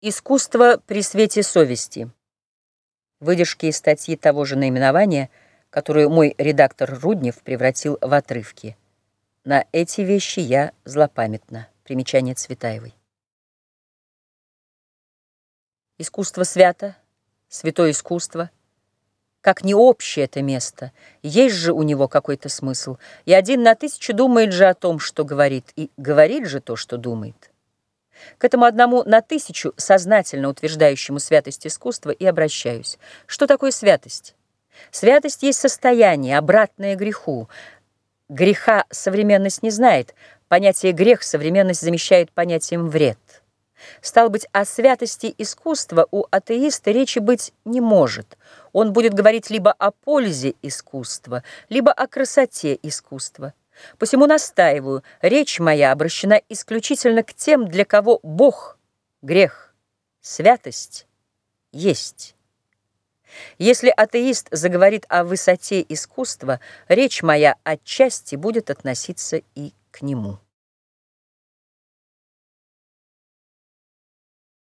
Искусство при свете совести. Выдержки из статьи того же наименования, которую мой редактор Руднев превратил в отрывки. На эти вещи я злопамятна. Примечание Цветаевой. Искусство свято, святое искусство. Как не общее это место, есть же у него какой-то смысл. И один на тысячу думает же о том, что говорит, и говорит же то, что думает. К этому одному на тысячу, сознательно утверждающему святость искусства, и обращаюсь. Что такое святость? Святость есть состояние, обратное греху. Греха современность не знает. Понятие «грех» современность замещает понятием «вред». Стал быть, о святости искусства у атеиста речи быть не может. Он будет говорить либо о пользе искусства, либо о красоте искусства. Посему настаиваю, речь моя обращена исключительно к тем, для кого Бог, грех, святость есть. Если атеист заговорит о высоте искусства, речь моя отчасти будет относиться и к нему.